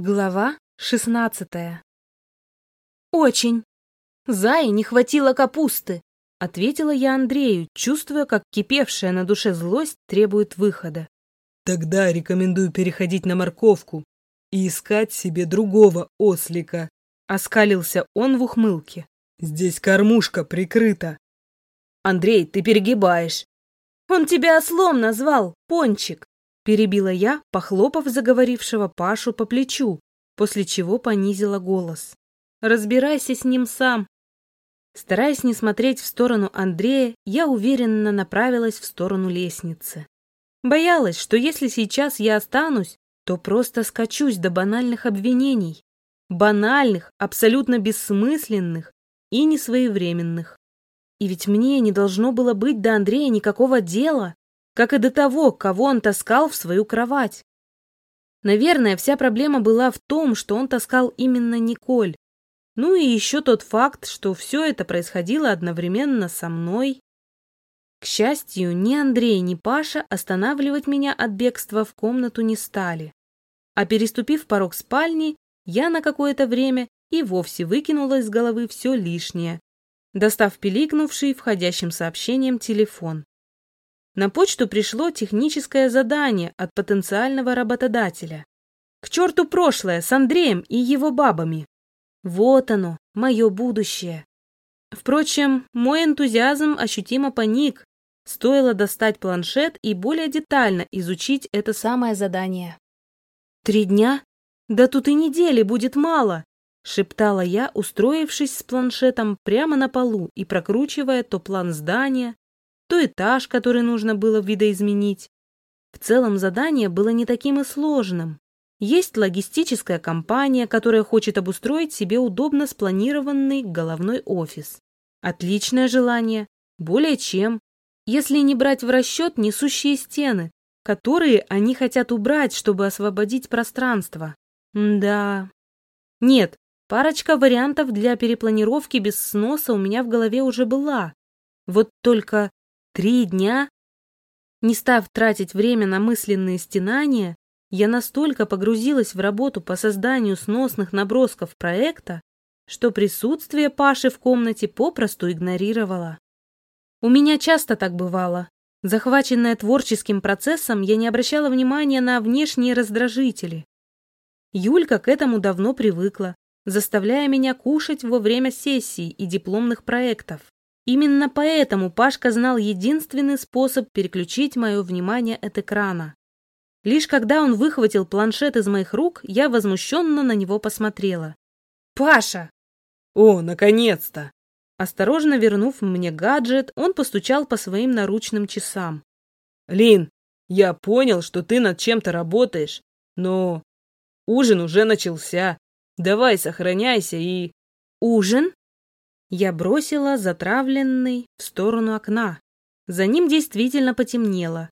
Глава шестнадцатая «Очень. Зае не хватило капусты», — ответила я Андрею, чувствуя, как кипевшая на душе злость требует выхода. «Тогда рекомендую переходить на морковку и искать себе другого ослика», — оскалился он в ухмылке. «Здесь кормушка прикрыта». «Андрей, ты перегибаешь». «Он тебя ослом назвал, пончик», Перебила я, похлопав заговорившего Пашу по плечу, после чего понизила голос. «Разбирайся с ним сам». Стараясь не смотреть в сторону Андрея, я уверенно направилась в сторону лестницы. Боялась, что если сейчас я останусь, то просто скачусь до банальных обвинений. Банальных, абсолютно бессмысленных и несвоевременных. И ведь мне не должно было быть до Андрея никакого дела как и до того, кого он таскал в свою кровать. Наверное, вся проблема была в том, что он таскал именно Николь. Ну и еще тот факт, что все это происходило одновременно со мной. К счастью, ни Андрей, ни Паша останавливать меня от бегства в комнату не стали. А переступив порог спальни, я на какое-то время и вовсе выкинула из головы все лишнее, достав пиликнувший входящим сообщением телефон. На почту пришло техническое задание от потенциального работодателя. К черту прошлое с Андреем и его бабами. Вот оно, мое будущее. Впрочем, мой энтузиазм ощутимо паник. Стоило достать планшет и более детально изучить это самое задание. «Три дня? Да тут и недели будет мало!» — шептала я, устроившись с планшетом прямо на полу и прокручивая то план здания, то этаж, который нужно было видоизменить. В целом задание было не таким и сложным. Есть логистическая компания, которая хочет обустроить себе удобно спланированный головной офис. Отличное желание, более чем, если не брать в расчет несущие стены, которые они хотят убрать, чтобы освободить пространство. Да. Нет, парочка вариантов для перепланировки без сноса у меня в голове уже была. Вот только Три дня? Не став тратить время на мысленные стенания, я настолько погрузилась в работу по созданию сносных набросков проекта, что присутствие Паши в комнате попросту игнорировала. У меня часто так бывало. Захваченная творческим процессом, я не обращала внимания на внешние раздражители. Юлька к этому давно привыкла, заставляя меня кушать во время сессий и дипломных проектов. Именно поэтому Пашка знал единственный способ переключить мое внимание от экрана. Лишь когда он выхватил планшет из моих рук, я возмущенно на него посмотрела. «Паша!» «О, наконец-то!» Осторожно вернув мне гаджет, он постучал по своим наручным часам. «Лин, я понял, что ты над чем-то работаешь, но ужин уже начался. Давай сохраняйся и...» «Ужин?» Я бросила затравленный в сторону окна. За ним действительно потемнело.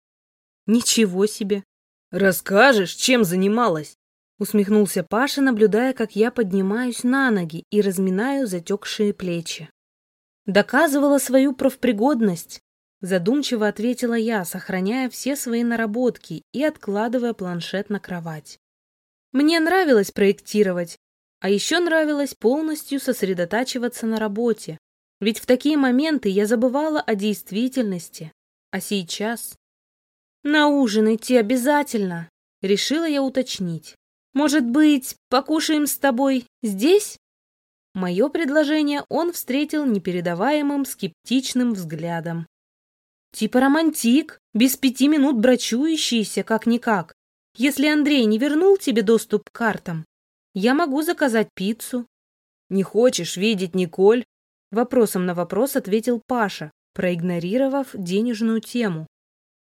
Ничего себе! Расскажешь, чем занималась? Усмехнулся Паша, наблюдая, как я поднимаюсь на ноги и разминаю затекшие плечи. Доказывала свою профпригодность. Задумчиво ответила я, сохраняя все свои наработки и откладывая планшет на кровать. Мне нравилось проектировать, а еще нравилось полностью сосредотачиваться на работе. Ведь в такие моменты я забывала о действительности. А сейчас... На ужин идти обязательно, решила я уточнить. Может быть, покушаем с тобой здесь? Мое предложение он встретил непередаваемым скептичным взглядом. Типа романтик, без пяти минут брачующийся, как-никак. Если Андрей не вернул тебе доступ к картам, я могу заказать пиццу. Не хочешь видеть Николь? Вопросом на вопрос ответил Паша, проигнорировав денежную тему.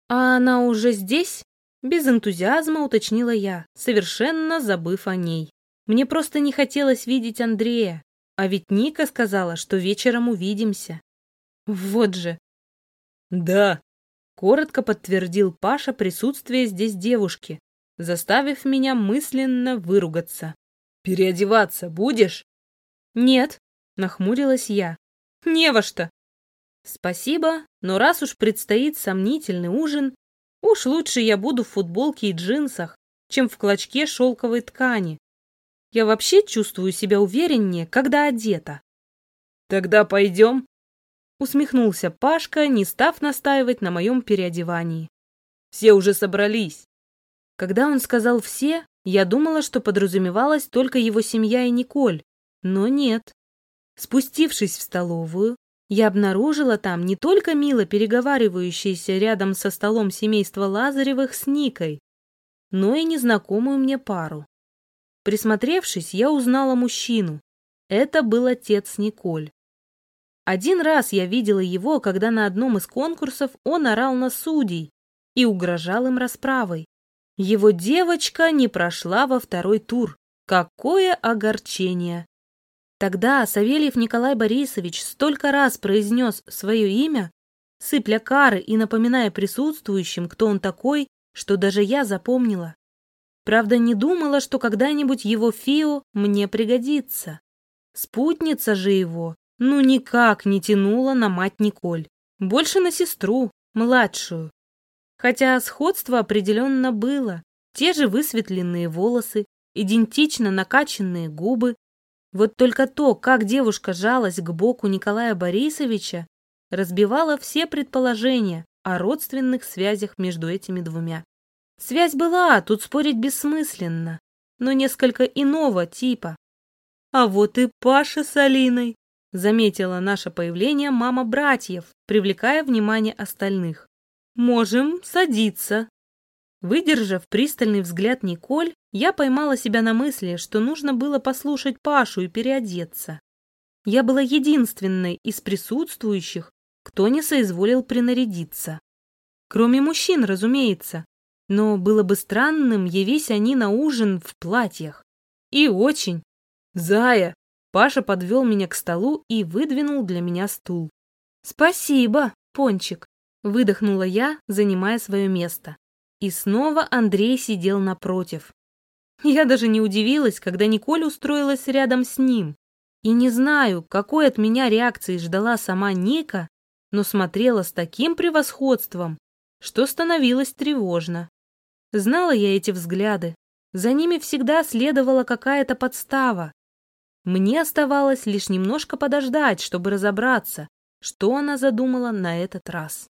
А она уже здесь? Без энтузиазма уточнила я, совершенно забыв о ней. Мне просто не хотелось видеть Андрея, а ведь Ника сказала, что вечером увидимся. Вот же. Да, коротко подтвердил Паша присутствие здесь девушки, заставив меня мысленно выругаться. «Переодеваться будешь?» «Нет», — нахмурилась я. «Не во что». «Спасибо, но раз уж предстоит сомнительный ужин, уж лучше я буду в футболке и джинсах, чем в клочке шелковой ткани. Я вообще чувствую себя увереннее, когда одета. Тогда пойдем. Усмехнулся Пашка, не став настаивать на моем переодевании. Все уже собрались. Когда он сказал «все», я думала, что подразумевалась только его семья и Николь, но нет. Спустившись в столовую, я обнаружила там не только мило переговаривающееся рядом со столом семейства Лазаревых с Никой, но и незнакомую мне пару. Присмотревшись, я узнала мужчину. Это был отец Николь. Один раз я видела его, когда на одном из конкурсов он орал на судей и угрожал им расправой. Его девочка не прошла во второй тур. Какое огорчение! Тогда Савельев Николай Борисович столько раз произнес свое имя, сыпля кары и напоминая присутствующим, кто он такой, что даже я запомнила. Правда, не думала, что когда-нибудь его Фио мне пригодится. Спутница же его, ну никак не тянула на мать Николь. Больше на сестру, младшую. Хотя сходство определенно было. Те же высветленные волосы, идентично накачанные губы. Вот только то, как девушка жалась к боку Николая Борисовича, разбивало все предположения о родственных связях между этими двумя. Связь была, тут спорить бессмысленно, но несколько иного типа. А вот и Паша с Алиной, заметила наше появление мама братьев, привлекая внимание остальных. Можем садиться. Выдержав пристальный взгляд Николь, я поймала себя на мысли, что нужно было послушать Пашу и переодеться. Я была единственной из присутствующих, кто не соизволил принарядиться. Кроме мужчин, разумеется, но было бы странным, явись они на ужин в платьях. И очень. Зая! Паша подвел меня к столу и выдвинул для меня стул. Спасибо, Пончик, выдохнула я, занимая свое место. И снова Андрей сидел напротив. Я даже не удивилась, когда Николь устроилась рядом с ним. И не знаю, какой от меня реакции ждала сама Ника, но смотрела с таким превосходством, что становилось тревожно. Знала я эти взгляды. За ними всегда следовала какая-то подстава. Мне оставалось лишь немножко подождать, чтобы разобраться, что она задумала на этот раз.